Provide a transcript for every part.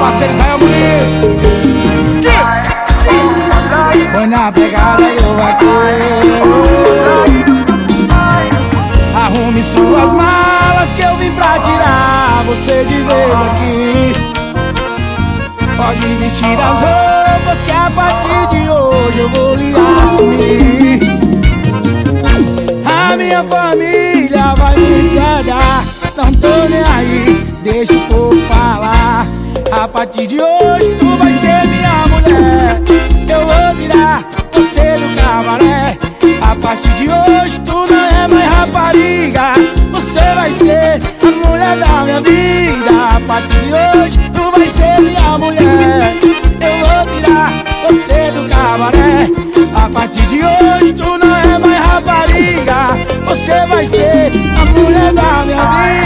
parceiro Israel Muniz. Foi na pegada do vaqueiro. Arrume suas malas que eu vim pra tirar você de vez aqui. Pode vestir as roupas que a partir de hoje eu vou lhe assumir. A minha família vai me deserdar, não tô nem aí, deixa o povo falar. A partir de hoje tu vai ser minha mulher, eu vou tirar você do cabaré. A partir de hoje tu não é mais rapariga, você vai ser a mulher da minha vida. A partir de hoje tu vai ser minha mulher, eu vou tirar você do cabaré. A partir de hoje tu não é mais rapariga, você vai ser a mulher da minha vida.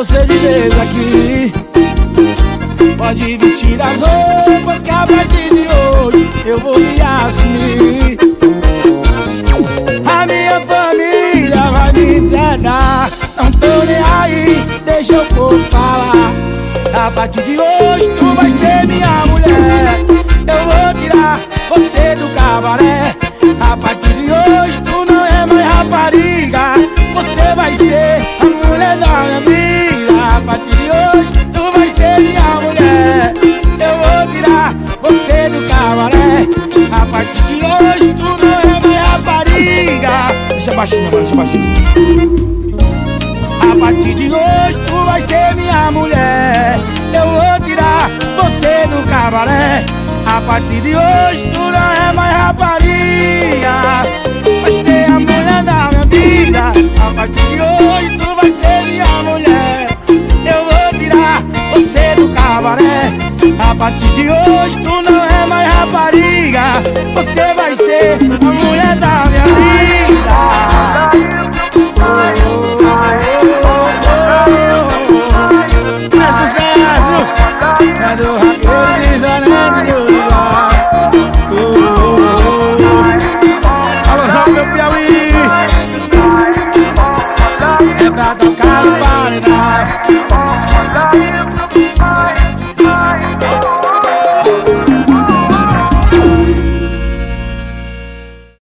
Você de vez aqui. Pode vestir as roupas que a partir de hoje eu vou me assumir. A minha família vai me deserdar, não tô nem aí, deixa o povo falar. A partir de hoje tu vai ser minha mulher, eu vou tirar você do cabaré. A partir de hoje tu não é mais rapariga, você vai ser a mulher da minha vida. Deixa baixinho, mano, deixa baixinho. A partir de hoje tu vai ser minha mulher. Eu vou tirar você do cabaré. A partir de hoje tu não é mais rapariga. Vai ser a mulher da minha vida. A partir de hoje tu vai ser minha mulher. Eu vou tirar você do cabaré. A partir de hoje tu não é mais rapariga. Você vai ser a mulher da